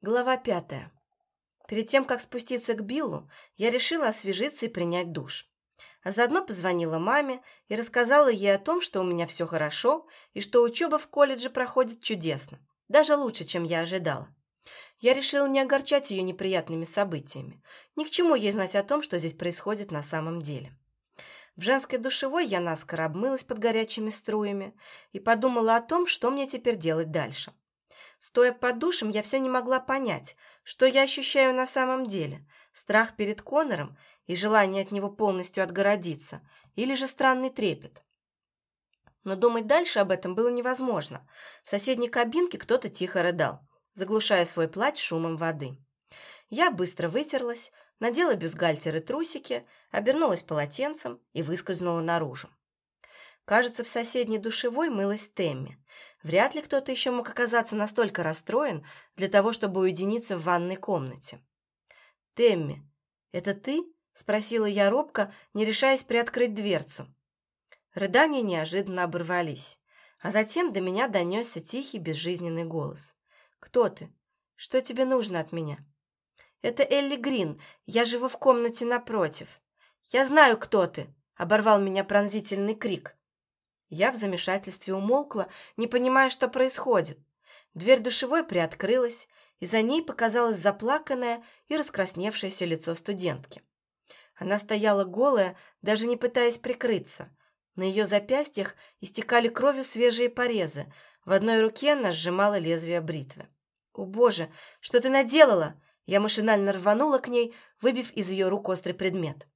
Глава пятая. Перед тем, как спуститься к Биллу, я решила освежиться и принять душ. А заодно позвонила маме и рассказала ей о том, что у меня все хорошо и что учеба в колледже проходит чудесно, даже лучше, чем я ожидала. Я решила не огорчать ее неприятными событиями. Ни к чему ей знать о том, что здесь происходит на самом деле. В женской душевой я наскоро обмылась под горячими струями и подумала о том, что мне теперь делать дальше. Стоя под душем, я все не могла понять, что я ощущаю на самом деле – страх перед Конором и желание от него полностью отгородиться, или же странный трепет. Но думать дальше об этом было невозможно. В соседней кабинке кто-то тихо рыдал, заглушая свой плач шумом воды. Я быстро вытерлась, надела бюстгальтер и трусики, обернулась полотенцем и выскользнула наружу. Кажется, в соседней душевой мылась Темми. Вряд ли кто-то еще мог оказаться настолько расстроен для того, чтобы уединиться в ванной комнате. «Темми, это ты?» – спросила я робко, не решаясь приоткрыть дверцу. Рыдания неожиданно оборвались, а затем до меня донесся тихий безжизненный голос. «Кто ты? Что тебе нужно от меня?» «Это Элли Грин, я живу в комнате напротив». «Я знаю, кто ты!» – оборвал меня пронзительный крик. Я в замешательстве умолкла, не понимая, что происходит. Дверь душевой приоткрылась, и за ней показалось заплаканное и раскрасневшееся лицо студентки. Она стояла голая, даже не пытаясь прикрыться. На ее запястьях истекали кровью свежие порезы. В одной руке она сжимала лезвие бритвы. «О, Боже, что ты наделала?» Я машинально рванула к ней, выбив из ее рук острый предмет.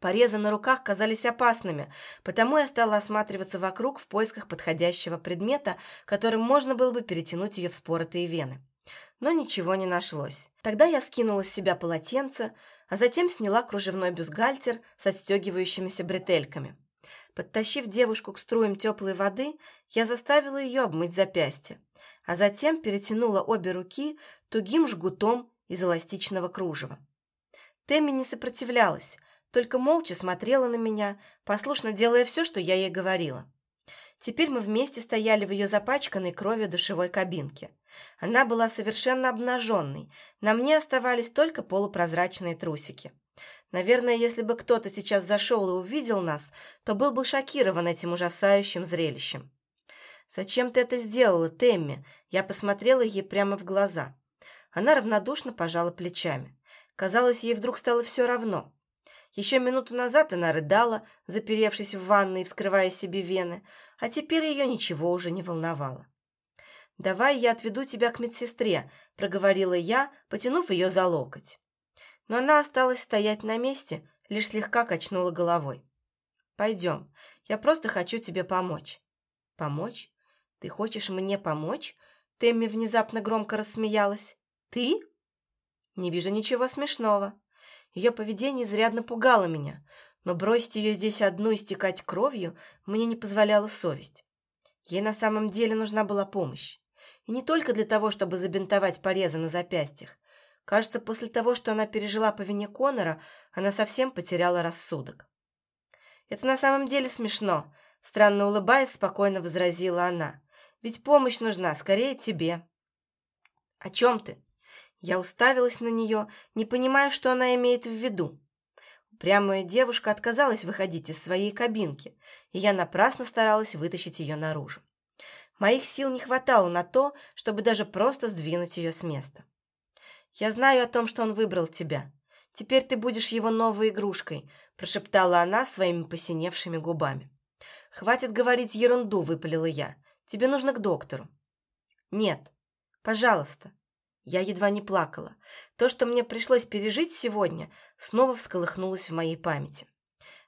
Порезы на руках казались опасными, потому я стала осматриваться вокруг в поисках подходящего предмета, которым можно было бы перетянуть ее вспоротые вены. Но ничего не нашлось. Тогда я скинула с себя полотенце, а затем сняла кружевной бюстгальтер с отстегивающимися бретельками. Подтащив девушку к струям теплой воды, я заставила ее обмыть запястье, а затем перетянула обе руки тугим жгутом из эластичного кружева. Тэмми не сопротивлялась, только молча смотрела на меня, послушно делая все, что я ей говорила. Теперь мы вместе стояли в ее запачканной кровью душевой кабинке. Она была совершенно обнаженной, на мне оставались только полупрозрачные трусики. Наверное, если бы кто-то сейчас зашел и увидел нас, то был бы шокирован этим ужасающим зрелищем. «Зачем ты это сделала, Темми?» Я посмотрела ей прямо в глаза. Она равнодушно пожала плечами. Казалось, ей вдруг стало все равно. Еще минуту назад она рыдала, заперевшись в ванной и вскрывая себе вены, а теперь ее ничего уже не волновало. «Давай я отведу тебя к медсестре», – проговорила я, потянув ее за локоть. Но она осталась стоять на месте, лишь слегка качнула головой. «Пойдем, я просто хочу тебе помочь». «Помочь? Ты хочешь мне помочь?» Тэмми внезапно громко рассмеялась. «Ты?» «Не вижу ничего смешного». Ее поведение изрядно пугало меня, но бросить ее здесь одну истекать кровью мне не позволяла совесть. Ей на самом деле нужна была помощь. И не только для того, чтобы забинтовать порезы на запястьях. Кажется, после того, что она пережила по вине Конора, она совсем потеряла рассудок. «Это на самом деле смешно», — странно улыбаясь, спокойно возразила она. «Ведь помощь нужна, скорее тебе». «О чем ты?» Я уставилась на нее, не понимая, что она имеет в виду. Упрямая девушка отказалась выходить из своей кабинки, и я напрасно старалась вытащить ее наружу. Моих сил не хватало на то, чтобы даже просто сдвинуть ее с места. «Я знаю о том, что он выбрал тебя. Теперь ты будешь его новой игрушкой», прошептала она своими посиневшими губами. «Хватит говорить ерунду», — выпалила я. «Тебе нужно к доктору». «Нет, пожалуйста, я едва не плакала. То, что мне пришлось пережить сегодня, снова всколыхнулось в моей памяти.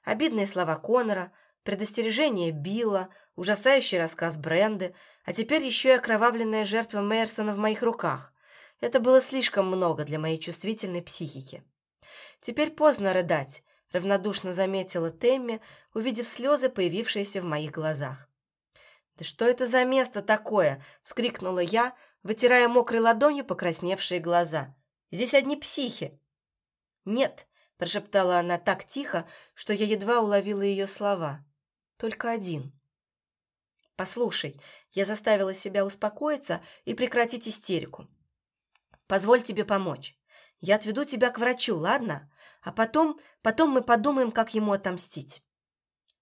Обидные слова Конора, предостережение Билла, ужасающий рассказ Бренды, а теперь еще и окровавленная жертва Мейерсона в моих руках. Это было слишком много для моей чувствительной психики. Теперь поздно рыдать, равнодушно заметила Темми, увидев слезы, появившиеся в моих глазах. «Да что это за место такое?» – вскрикнула я, вытирая мокрой ладонью покрасневшие глаза. «Здесь одни психи». «Нет», – прошептала она так тихо, что я едва уловила ее слова. «Только один». «Послушай», – я заставила себя успокоиться и прекратить истерику. Позволь тебе помочь. Я отведу тебя к врачу, ладно? А потом, потом мы подумаем, как ему отомстить».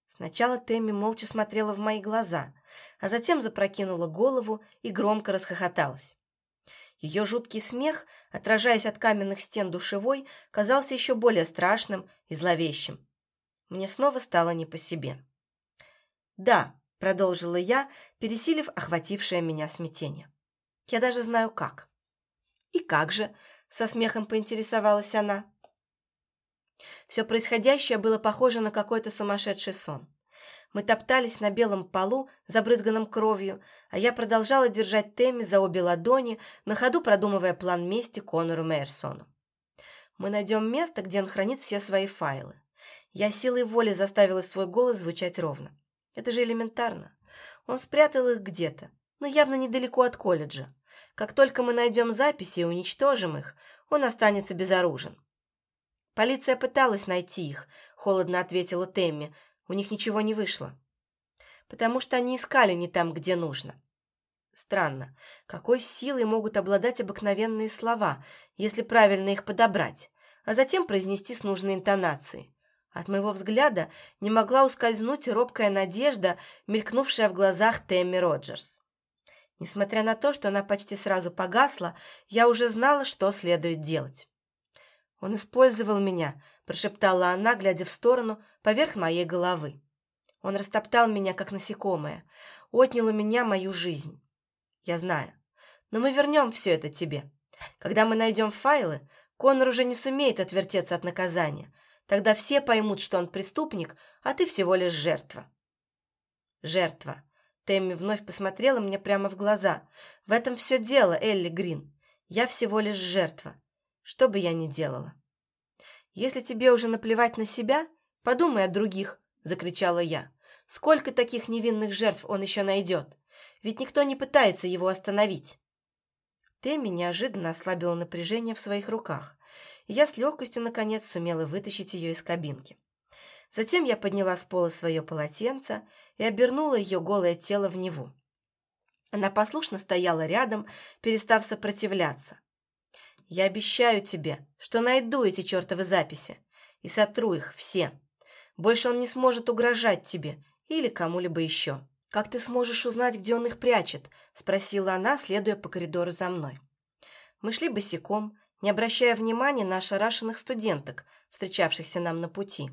Сначала Тэмми молча смотрела в мои глаза, а затем запрокинула голову и громко расхохоталась. Ее жуткий смех, отражаясь от каменных стен душевой, казался еще более страшным и зловещим. Мне снова стало не по себе. «Да», — продолжила я, пересилив охватившее меня смятение. «Я даже знаю, как». «И как же?» — со смехом поинтересовалась она. Все происходящее было похоже на какой-то сумасшедший сон. Мы топтались на белом полу, забрызганном кровью, а я продолжала держать Тэмми за обе ладони, на ходу продумывая план мести Конору Мейерсону. Мы найдем место, где он хранит все свои файлы. Я силой воли заставила свой голос звучать ровно. Это же элементарно. Он спрятал их где-то, но явно недалеко от колледжа. Как только мы найдем записи и уничтожим их, он останется безоружен. «Полиция пыталась найти их», — холодно ответила Тэмми, у них ничего не вышло. Потому что они искали не там, где нужно. Странно, какой силой могут обладать обыкновенные слова, если правильно их подобрать, а затем произнести с нужной интонацией. От моего взгляда не могла ускользнуть робкая надежда, мелькнувшая в глазах Тэмми Роджерс. Несмотря на то, что она почти сразу погасла, я уже знала, что следует делать. «Он использовал меня», – прошептала она, глядя в сторону, поверх моей головы. «Он растоптал меня, как насекомое, отнял у меня мою жизнь. Я знаю. Но мы вернем все это тебе. Когда мы найдем файлы, Конор уже не сумеет отвертеться от наказания. Тогда все поймут, что он преступник, а ты всего лишь жертва». «Жертва». Тэмми вновь посмотрела мне прямо в глаза. «В этом все дело, Элли Грин. Я всего лишь жертва что бы я ни делала. «Если тебе уже наплевать на себя, подумай о других», — закричала я. «Сколько таких невинных жертв он еще найдет? Ведь никто не пытается его остановить». Тэмми неожиданно ослабила напряжение в своих руках, и я с легкостью, наконец, сумела вытащить ее из кабинки. Затем я подняла с пола свое полотенце и обернула ее голое тело в него. Она послушно стояла рядом, перестав сопротивляться, я обещаю тебе, что найду эти чертовы записи и сотру их все. Больше он не сможет угрожать тебе или кому-либо еще. Как ты сможешь узнать, где он их прячет?» – спросила она, следуя по коридору за мной. Мы шли босиком, не обращая внимания на ошарашенных студенток, встречавшихся нам на пути.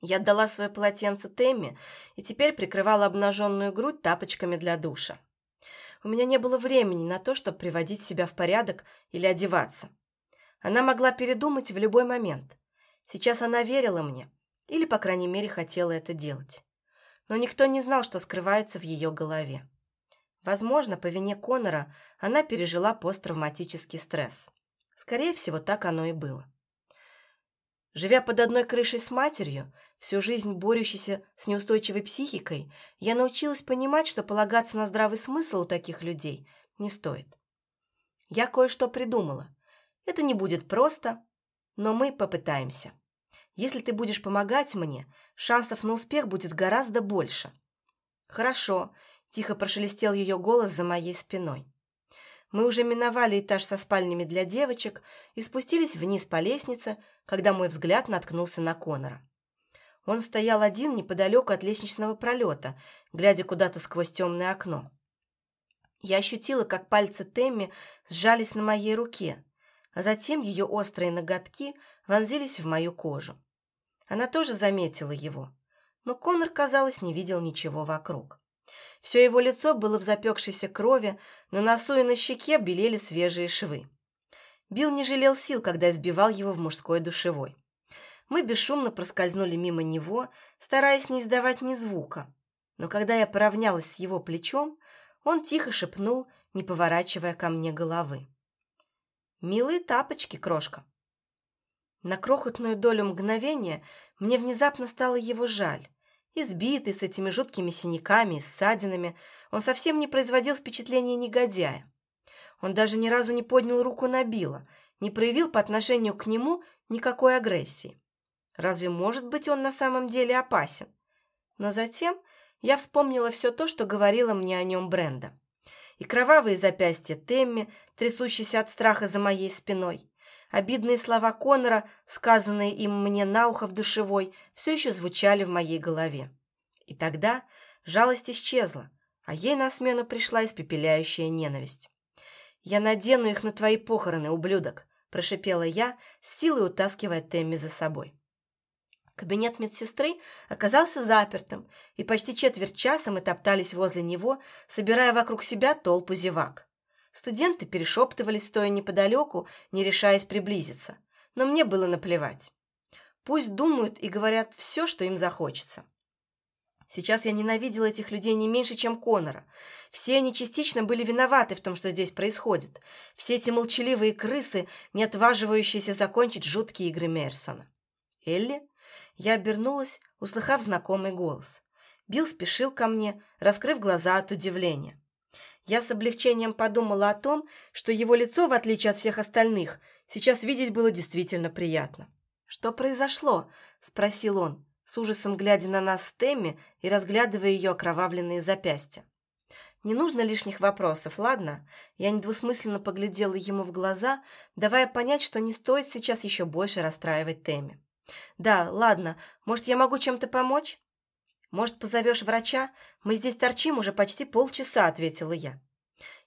Я отдала свое полотенце Тэмми и теперь прикрывала обнаженную грудь тапочками для душа. У меня не было времени на то, чтобы приводить себя в порядок или одеваться. Она могла передумать в любой момент. Сейчас она верила мне, или, по крайней мере, хотела это делать. Но никто не знал, что скрывается в ее голове. Возможно, по вине Конора она пережила посттравматический стресс. Скорее всего, так оно и было. Живя под одной крышей с матерью, всю жизнь борющейся с неустойчивой психикой, я научилась понимать, что полагаться на здравый смысл у таких людей не стоит. Я кое-что придумала. Это не будет просто, но мы попытаемся. Если ты будешь помогать мне, шансов на успех будет гораздо больше. Хорошо, тихо прошелестел ее голос за моей спиной. Мы уже миновали этаж со спальнями для девочек и спустились вниз по лестнице, когда мой взгляд наткнулся на Конора. Он стоял один неподалеку от лестничного пролета, глядя куда-то сквозь темное окно. Я ощутила, как пальцы Темми сжались на моей руке, а затем ее острые ноготки вонзились в мою кожу. Она тоже заметила его, но Конор, казалось, не видел ничего вокруг. Все его лицо было в запекшейся крови, на носу и на щеке белели свежие швы. Билл не жалел сил, когда избивал его в мужской душевой. Мы бесшумно проскользнули мимо него, стараясь не издавать ни звука. Но когда я поравнялась с его плечом, он тихо шепнул, не поворачивая ко мне головы. «Милые тапочки, крошка!» На крохотную долю мгновения мне внезапно стало его жаль. Избитый, с этими жуткими синяками и ссадинами, он совсем не производил впечатления негодяя. Он даже ни разу не поднял руку на Билла, не проявил по отношению к нему никакой агрессии. Разве может быть он на самом деле опасен? Но затем я вспомнила все то, что говорила мне о нем Бренда. и кровавые запястья Темми, трясущиеся от страха за моей спиной. Обидные слова Конора, сказанные им мне на ухо в душевой, все еще звучали в моей голове. И тогда жалость исчезла, а ей на смену пришла испепеляющая ненависть. «Я надену их на твои похороны, ублюдок!» – прошипела я, с силой утаскивая Темми за собой. Кабинет медсестры оказался запертым, и почти четверть часа мы топтались возле него, собирая вокруг себя толпу зевак. Студенты перешептывались, стоя неподалеку, не решаясь приблизиться, но мне было наплевать. Пусть думают и говорят все, что им захочется. Сейчас я ненавидела этих людей не меньше, чем Конора. Все они частично были виноваты в том, что здесь происходит. Все эти молчаливые крысы, не отваживающиеся закончить жуткие игры Мерсона. Элли я обернулась, услыхав знакомый голос. Билл спешил ко мне, раскрыв глаза от удивления. Я с облегчением подумала о том, что его лицо, в отличие от всех остальных, сейчас видеть было действительно приятно. «Что произошло?» – спросил он, с ужасом глядя на нас с Тэмми и разглядывая ее окровавленные запястья. «Не нужно лишних вопросов, ладно?» Я недвусмысленно поглядела ему в глаза, давая понять, что не стоит сейчас еще больше расстраивать Тэмми. «Да, ладно. Может, я могу чем-то помочь?» «Может, позовешь врача? Мы здесь торчим уже почти полчаса», — ответила я.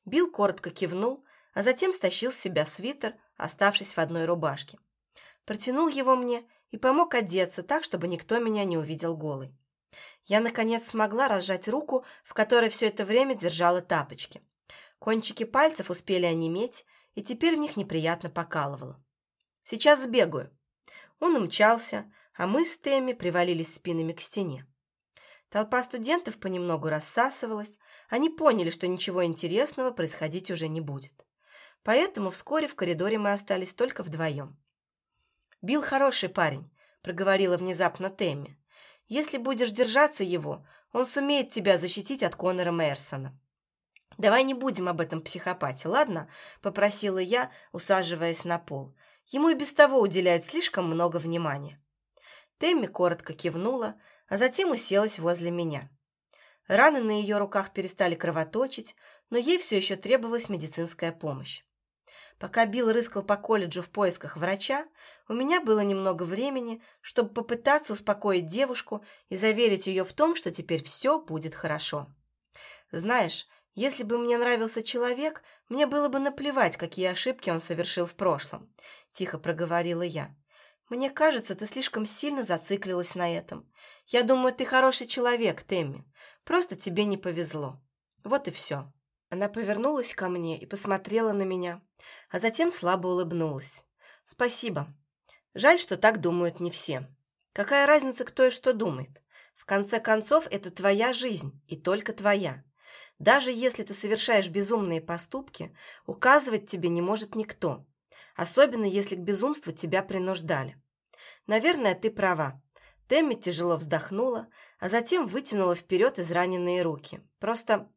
Билл коротко кивнул, а затем стащил с себя свитер, оставшись в одной рубашке. Протянул его мне и помог одеться так, чтобы никто меня не увидел голой. Я, наконец, смогла разжать руку, в которой все это время держала тапочки. Кончики пальцев успели онеметь, и теперь в них неприятно покалывало. «Сейчас сбегаю», он умчался, а мы с Тэмми привалились спинами к стене. Толпа студентов понемногу рассасывалась, они поняли, что ничего интересного происходить уже не будет. Поэтому вскоре в коридоре мы остались только вдвоем. «Билл хороший парень», — проговорила внезапно Тэмми. «Если будешь держаться его, он сумеет тебя защитить от Конора Мэрсона». «Давай не будем об этом психопате, ладно?» — попросила я, усаживаясь на пол. Ему и без того уделяют слишком много внимания. Тэмми коротко кивнула, а затем уселась возле меня. Раны на ее руках перестали кровоточить, но ей все еще требовалась медицинская помощь. Пока Билл рыскал по колледжу в поисках врача, у меня было немного времени, чтобы попытаться успокоить девушку и заверить ее в том, что теперь все будет хорошо. Знаешь, если бы мне нравился человек, мне было бы наплевать, какие ошибки он совершил в прошлом. Тихо проговорила я. Мне кажется, ты слишком сильно зациклилась на этом. Я думаю, ты хороший человек, Тэмми. Просто тебе не повезло. Вот и все. Она повернулась ко мне и посмотрела на меня, а затем слабо улыбнулась. Спасибо. Жаль, что так думают не все. Какая разница, кто и что думает? В конце концов, это твоя жизнь, и только твоя. Даже если ты совершаешь безумные поступки, указывать тебе не может никто, особенно если к безумству тебя принуждали. Наверное, ты права. Тэмми тяжело вздохнула, а затем вытянула вперед израненные руки. Просто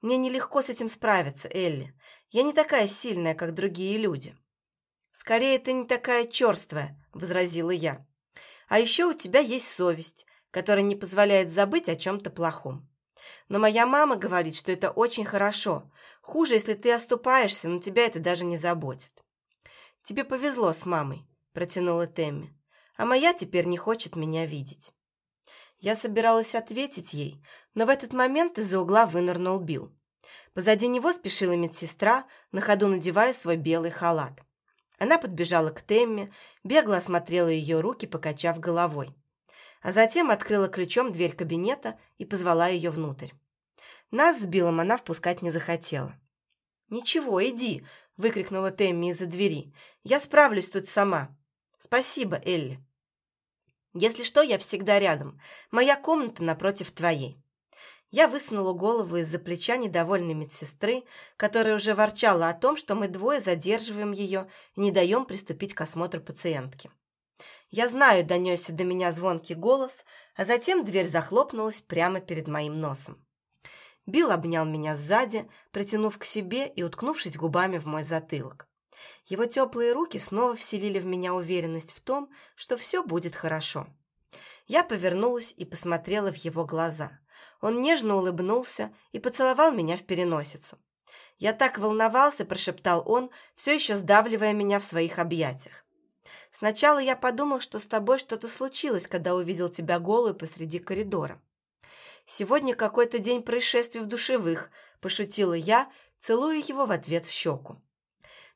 мне нелегко с этим справиться, Элли. Я не такая сильная, как другие люди. Скорее, ты не такая черствая, возразила я. А еще у тебя есть совесть, которая не позволяет забыть о чем-то плохом. Но моя мама говорит, что это очень хорошо. Хуже, если ты оступаешься, но тебя это даже не заботит. Тебе повезло с мамой, протянула Тэмми. А моя теперь не хочет меня видеть. Я собиралась ответить ей, но в этот момент из-за угла вынырнул Билл. Позади него спешила медсестра, на ходу надевая свой белый халат. Она подбежала к Темме, бегло осмотрела ее руки, покачав головой а затем открыла ключом дверь кабинета и позвала ее внутрь. Нас с Биллом она впускать не захотела. «Ничего, иди!» – выкрикнула Тэмми из-за двери. «Я справлюсь тут сама. Спасибо, Элли. Если что, я всегда рядом. Моя комната напротив твоей». Я высунула голову из-за плеча недовольной медсестры, которая уже ворчала о том, что мы двое задерживаем ее и не даем приступить к осмотру пациентки. Я знаю, донесся до меня звонкий голос, а затем дверь захлопнулась прямо перед моим носом. Билл обнял меня сзади, притянув к себе и уткнувшись губами в мой затылок. Его теплые руки снова вселили в меня уверенность в том, что все будет хорошо. Я повернулась и посмотрела в его глаза. Он нежно улыбнулся и поцеловал меня в переносицу. Я так волновался, прошептал он, все еще сдавливая меня в своих объятиях. Сначала я подумал, что с тобой что-то случилось, когда увидел тебя голую посреди коридора. Сегодня какой-то день происшествий в душевых, пошутила я, целуя его в ответ в щеку.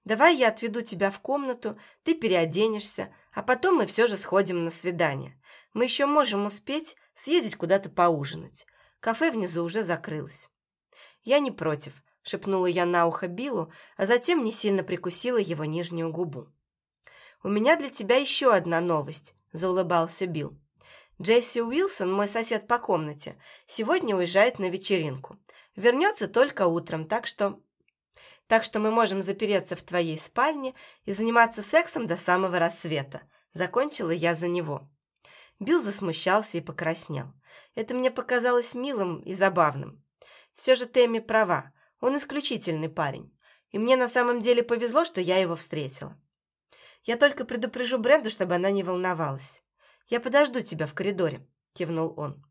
Давай я отведу тебя в комнату, ты переоденешься, а потом мы все же сходим на свидание. Мы еще можем успеть съездить куда-то поужинать. Кафе внизу уже закрылось. Я не против, шепнула я на ухо Биллу, а затем не сильно прикусила его нижнюю губу. «У меня для тебя еще одна новость», – заулыбался Билл. «Джесси Уилсон, мой сосед по комнате, сегодня уезжает на вечеринку. Вернется только утром, так что так что мы можем запереться в твоей спальне и заниматься сексом до самого рассвета. Закончила я за него. Билл засмущался и покраснел. Это мне показалось милым и забавным. Все же Тэмми права, он исключительный парень. И мне на самом деле повезло, что я его встретила. Я только предупрежу Бренду, чтобы она не волновалась. Я подожду тебя в коридоре, кивнул он.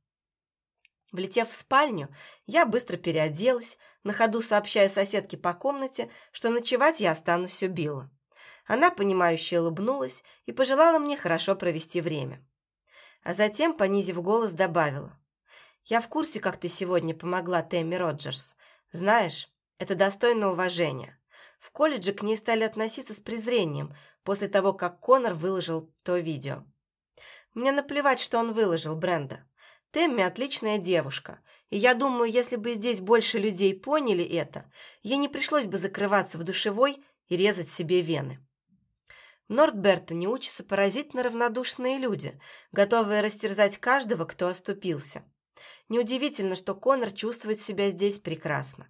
Влетев в спальню, я быстро переоделась, на ходу сообщая соседке по комнате, что ночевать я останусь у Билла. Она, понимающе улыбнулась и пожелала мне хорошо провести время. А затем, понизив голос, добавила. «Я в курсе, как ты сегодня помогла Тэмми Роджерс. Знаешь, это достойно уважения. В колледже к ней стали относиться с презрением после того, как Конор выложил то видео. Мне наплевать, что он выложил, Бренда. Тэмми отличная девушка, и я думаю, если бы здесь больше людей поняли это, ей не пришлось бы закрываться в душевой и резать себе вены. В Нортбертоне учатся поразительно равнодушные люди, готовые растерзать каждого, кто оступился. Неудивительно, что Конор чувствует себя здесь прекрасно.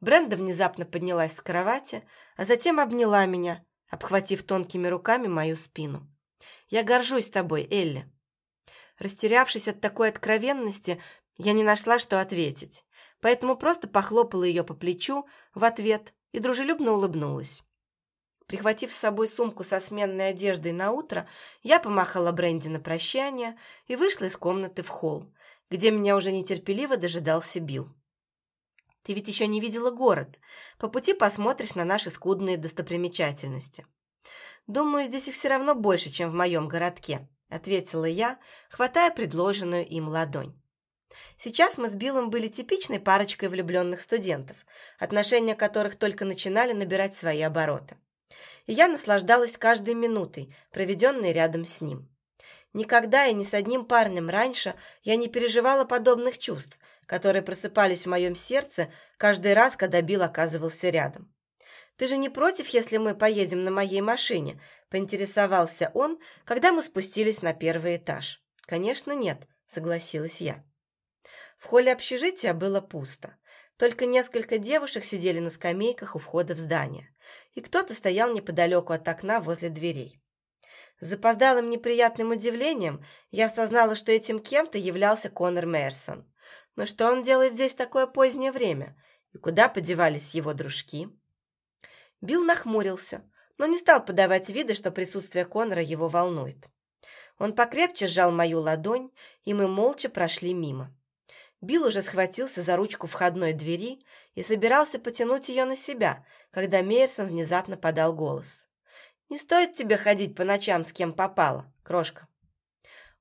Бренда внезапно поднялась с кровати, а затем обняла меня, обхватив тонкими руками мою спину. «Я горжусь тобой, Элли. Растерявшись от такой откровенности, я не нашла, что ответить, поэтому просто похлопала ее по плечу в ответ и дружелюбно улыбнулась. Прихватив с собой сумку со сменной одеждой на утро, я помахала Бренди на прощание и вышла из комнаты в холл, где меня уже нетерпеливо дожидался Билл. «Ты ведь еще не видела город. По пути посмотришь на наши скудные достопримечательности. Думаю, здесь их все равно больше, чем в моем городке ответила я, хватая предложенную им ладонь. Сейчас мы с Биллом были типичной парочкой влюбленных студентов, отношения которых только начинали набирать свои обороты. И я наслаждалась каждой минутой, проведенной рядом с ним. Никогда и ни с одним парнем раньше я не переживала подобных чувств, которые просыпались в моем сердце каждый раз, когда Билл оказывался рядом. Ты же не против, если мы поедем на моей машине?» – поинтересовался он, когда мы спустились на первый этаж. «Конечно, нет», – согласилась я. В холле общежития было пусто. Только несколько девушек сидели на скамейках у входа в здание, и кто-то стоял неподалеку от окна возле дверей. С запоздалым неприятным удивлением я осознала, что этим кем-то являлся Конор Мэрсон. Но что он делает здесь такое позднее время? И куда подевались его дружки? Билл нахмурился, но не стал подавать вида, что присутствие Конора его волнует. Он покрепче сжал мою ладонь, и мы молча прошли мимо. Билл уже схватился за ручку входной двери и собирался потянуть ее на себя, когда Мейерсон внезапно подал голос. «Не стоит тебе ходить по ночам с кем попало, крошка».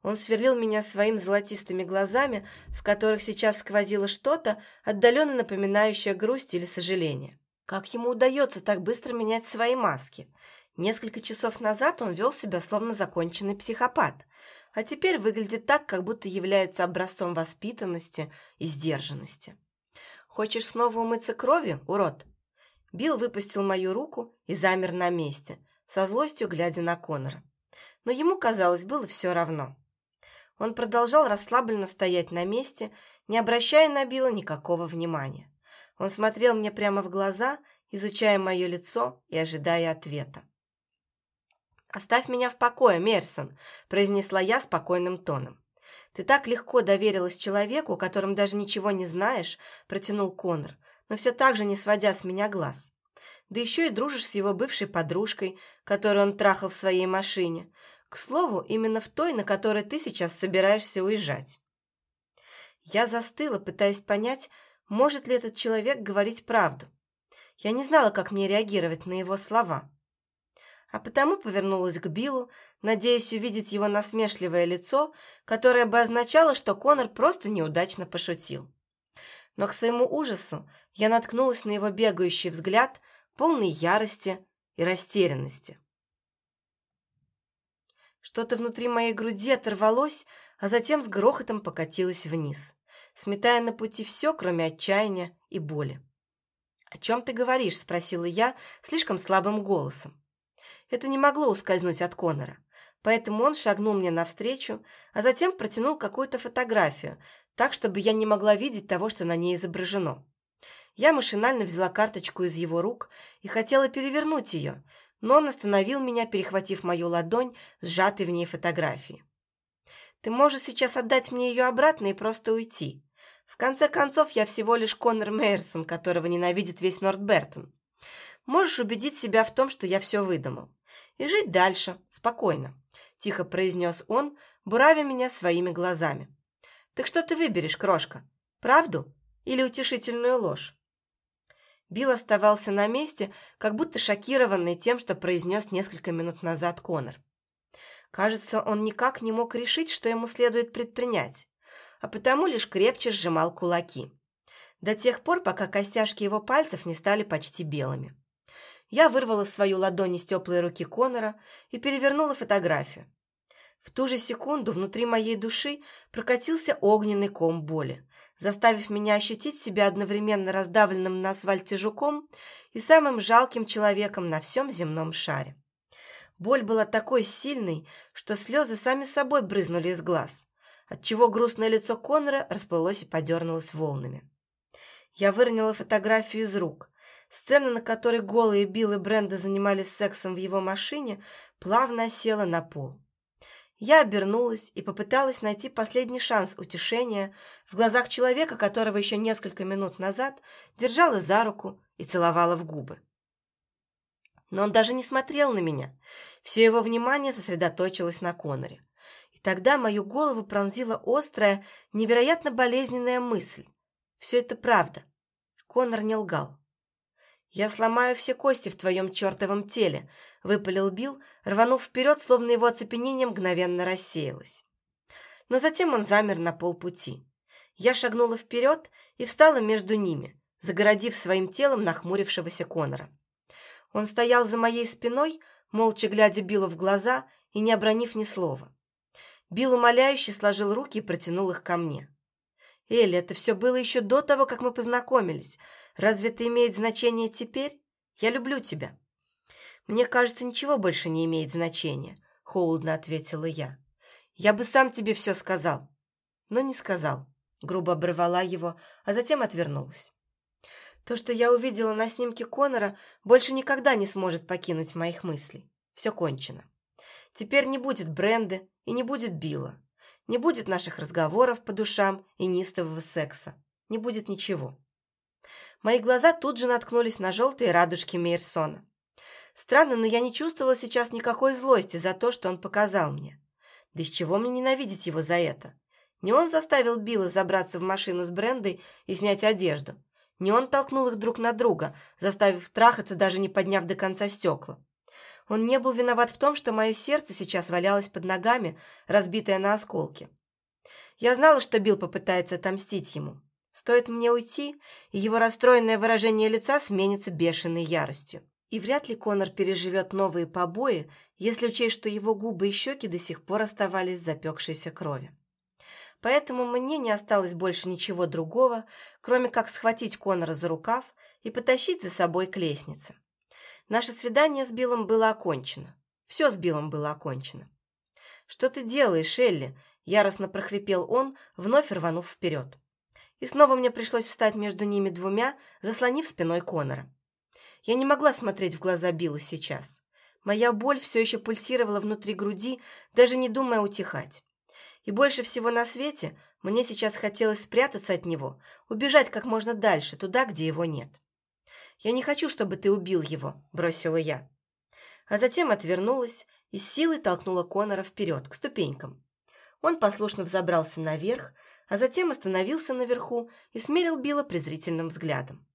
Он сверлил меня своими золотистыми глазами, в которых сейчас сквозило что-то, отдаленно напоминающее грусть или сожаление. Как ему удается так быстро менять свои маски? Несколько часов назад он вел себя словно законченный психопат, а теперь выглядит так, как будто является образцом воспитанности и сдержанности. «Хочешь снова умыться кровью, урод?» Билл выпустил мою руку и замер на месте, со злостью глядя на Конора. Но ему, казалось, было все равно. Он продолжал расслабленно стоять на месте, не обращая на Билла никакого внимания. Он смотрел мне прямо в глаза, изучая мое лицо и ожидая ответа. «Оставь меня в покое, Мерсон», – произнесла я спокойным тоном. «Ты так легко доверилась человеку, о котором даже ничего не знаешь», – протянул Конор, но все так же не сводя с меня глаз. «Да еще и дружишь с его бывшей подружкой, которую он трахал в своей машине. К слову, именно в той, на которой ты сейчас собираешься уезжать». Я застыла, пытаясь понять, может ли этот человек говорить правду? Я не знала, как мне реагировать на его слова. А потому повернулась к Биллу, надеясь увидеть его насмешливое лицо, которое бы означало, что Конор просто неудачно пошутил. Но к своему ужасу я наткнулась на его бегающий взгляд, полный ярости и растерянности. Что-то внутри моей груди оторвалось, а затем с грохотом покатилось вниз, сметая на пути все, кроме отчаяния и боли. «О чем ты говоришь?» – спросила я слишком слабым голосом. Это не могло ускользнуть от Конора, поэтому он шагнул мне навстречу, а затем протянул какую-то фотографию, так, чтобы я не могла видеть того, что на ней изображено. Я машинально взяла карточку из его рук и хотела перевернуть ее, но он остановил меня, перехватив мою ладонь, сжатой в ней фотографии. «Ты можешь сейчас отдать мне ее обратно и просто уйти. В конце концов, я всего лишь Конор Мейерсон, которого ненавидит весь Нортбертон. Можешь убедить себя в том, что я все выдумал и жить дальше, спокойно», – тихо произнес он, буравя меня своими глазами. «Так что ты выберешь, крошка? Правду или утешительную ложь?» Билл оставался на месте, как будто шокированный тем, что произнес несколько минут назад Конор. Кажется, он никак не мог решить, что ему следует предпринять, а потому лишь крепче сжимал кулаки. До тех пор, пока костяшки его пальцев не стали почти белыми. Я вырвала свою ладонь из теплой руки Конора и перевернула фотографию. В ту же секунду внутри моей души прокатился огненный ком боли, заставив меня ощутить себя одновременно раздавленным на асфальте жуком и самым жалким человеком на всем земном шаре. Боль была такой сильной, что слезы сами собой брызнули из глаз, отчего грустное лицо Конора расплылось и подернулось волнами. Я выронила фотографию из рук, Сцена, на которой голые Билл и Бренда занимались сексом в его машине, плавно осела на пол. Я обернулась и попыталась найти последний шанс утешения в глазах человека, которого еще несколько минут назад держала за руку и целовала в губы. Но он даже не смотрел на меня. Все его внимание сосредоточилось на Коноре. Тогда мою голову пронзила острая, невероятно болезненная мысль. Все это правда. Конор не лгал. «Я сломаю все кости в твоем чертовом теле», — выпалил Билл, рванув вперед, словно его оцепенение мгновенно рассеялось. Но затем он замер на полпути. Я шагнула вперед и встала между ними, загородив своим телом нахмурившегося Конора. Он стоял за моей спиной, молча глядя Биллу в глаза и не обронив ни слова. Билл умоляюще сложил руки и протянул их ко мне. «Элли, это все было еще до того, как мы познакомились. Разве это имеет значение теперь? Я люблю тебя». «Мне кажется, ничего больше не имеет значения», — холодно ответила я. «Я бы сам тебе все сказал». Но не сказал. Грубо оборвала его, а затем отвернулась. То, что я увидела на снимке Конора, больше никогда не сможет покинуть моих мыслей. Все кончено. Теперь не будет Бренды и не будет Билла. Не будет наших разговоров по душам и нистового секса. Не будет ничего. Мои глаза тут же наткнулись на желтые радужки Мейерсона. Странно, но я не чувствовала сейчас никакой злости за то, что он показал мне. Да из чего мне ненавидеть его за это? Не он заставил Билла забраться в машину с Брендой и снять одежду. Не он толкнул их друг на друга, заставив трахаться, даже не подняв до конца стекла. Он не был виноват в том, что мое сердце сейчас валялось под ногами, разбитое на осколки. Я знала, что Билл попытается отомстить ему. Стоит мне уйти, и его расстроенное выражение лица сменится бешеной яростью. И вряд ли Конор переживет новые побои, если учесть, что его губы и щеки до сих пор оставались в запекшейся крови. Поэтому мне не осталось больше ничего другого, кроме как схватить Конора за рукав и потащить за собой к лестнице. Наше свидание с Биллом было окончено. Все с Биллом было окончено. «Что ты делаешь, Элли?» – яростно прохрипел он, вновь рванув вперед и снова мне пришлось встать между ними двумя, заслонив спиной Конора. Я не могла смотреть в глаза Биллу сейчас. Моя боль все еще пульсировала внутри груди, даже не думая утихать. И больше всего на свете мне сейчас хотелось спрятаться от него, убежать как можно дальше, туда, где его нет. «Я не хочу, чтобы ты убил его», – бросила я. А затем отвернулась и силой толкнула Конора вперед, к ступенькам. Он послушно взобрался наверх, а затем остановился наверху и смерил Билла презрительным взглядом.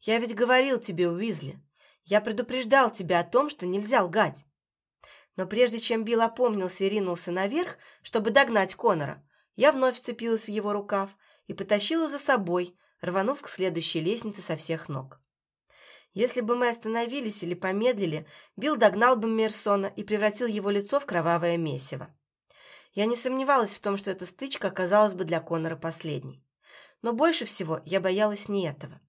Я ведь говорил тебе, Уизли. Я предупреждал тебя о том, что нельзя лгать. Но прежде чем Билл опомнился и ринулся наверх, чтобы догнать Конора, я вновь вцепилась в его рукав и потащила за собой, рванув к следующей лестнице со всех ног. Если бы мы остановились или помедлили, Билл догнал бы Мерсона и превратил его лицо в кровавое месиво. Я не сомневалась в том, что эта стычка оказалась бы для Конора последней. Но больше всего я боялась не этого,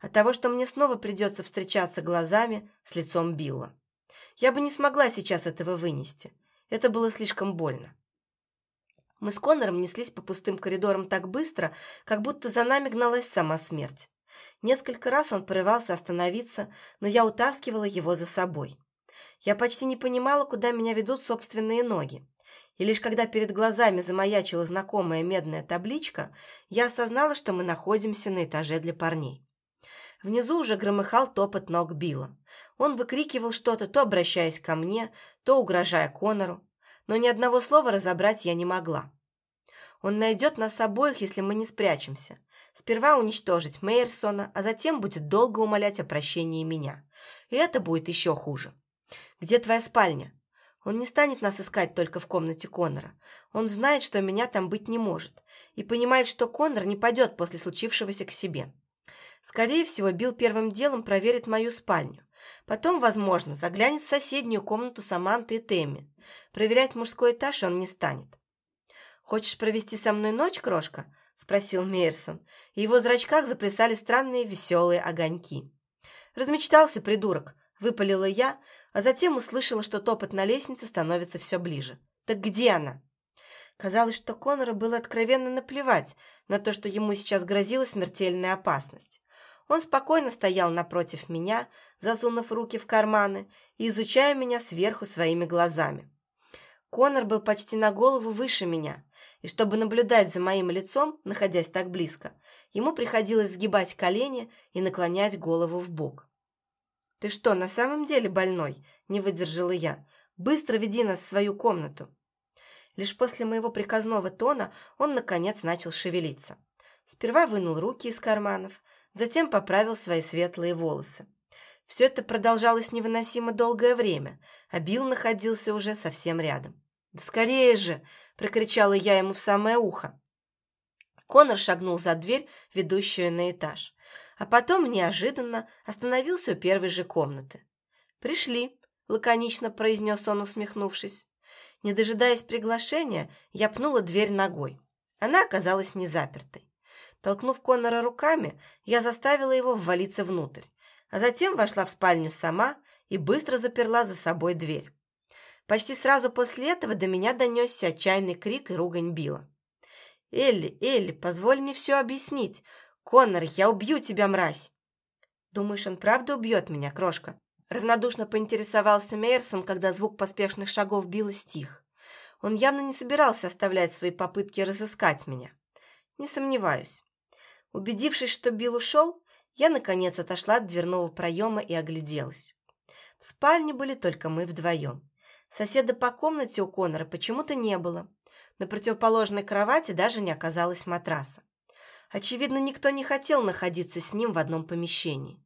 а того, что мне снова придется встречаться глазами с лицом Билла. Я бы не смогла сейчас этого вынести. Это было слишком больно. Мы с Коннором неслись по пустым коридорам так быстро, как будто за нами гналась сама смерть. Несколько раз он порывался остановиться, но я утаскивала его за собой. Я почти не понимала, куда меня ведут собственные ноги. И лишь когда перед глазами замаячила знакомая медная табличка, я осознала, что мы находимся на этаже для парней. Внизу уже громыхал топот ног Билла. Он выкрикивал что-то, то обращаясь ко мне, то угрожая Конору, но ни одного слова разобрать я не могла. Он найдет нас обоих, если мы не спрячемся. Сперва уничтожить Мейерсона, а затем будет долго умолять о прощении меня. И это будет еще хуже. Где твоя спальня? Он не станет нас искать только в комнате Конора. Он знает, что меня там быть не может, и понимает, что Конор не пойдет после случившегося к себе. Скорее всего, Билл первым делом проверит мою спальню. Потом, возможно, заглянет в соседнюю комнату Саманты и Тэмми. Проверять мужской этаж он не станет. «Хочешь провести со мной ночь, крошка?» – спросил Мейерсон. И его зрачках заплясали странные веселые огоньки. «Размечтался, придурок!» – выпалила я, а затем услышала, что топот на лестнице становится все ближе. «Так где она?» Казалось, что Конору было откровенно наплевать на то, что ему сейчас грозила смертельная опасность. Он спокойно стоял напротив меня, засунув руки в карманы и изучая меня сверху своими глазами. Конор был почти на голову выше меня, и чтобы наблюдать за моим лицом, находясь так близко, ему приходилось сгибать колени и наклонять голову в бок. «Ты что, на самом деле больной?» – не выдержала я. «Быстро веди нас в свою комнату». Лишь после моего приказного тона он, наконец, начал шевелиться. Сперва вынул руки из карманов, затем поправил свои светлые волосы. Все это продолжалось невыносимо долгое время, а Билл находился уже совсем рядом. «Да скорее же!» – прокричала я ему в самое ухо. Конор шагнул за дверь, ведущую на этаж, а потом неожиданно остановился у первой же комнаты. «Пришли», – лаконично произнес он, усмехнувшись. Не дожидаясь приглашения, я пнула дверь ногой. Она оказалась не запертой. Толкнув Конора руками, я заставила его ввалиться внутрь, а затем вошла в спальню сама и быстро заперла за собой дверь. Почти сразу после этого до меня донесся отчаянный крик и ругань Билла. «Элли, Элли, позволь мне все объяснить. Конор, я убью тебя, мразь!» «Думаешь, он правда убьет меня, крошка?» Равнодушно поинтересовался Мейерсон, когда звук поспешных шагов Билла стих. Он явно не собирался оставлять свои попытки разыскать меня. Не сомневаюсь. Убедившись, что Билл ушел, я, наконец, отошла от дверного проема и огляделась. В спальне были только мы вдвоем. Соседа по комнате у Конора почему-то не было. На противоположной кровати даже не оказалось матраса. Очевидно, никто не хотел находиться с ним в одном помещении.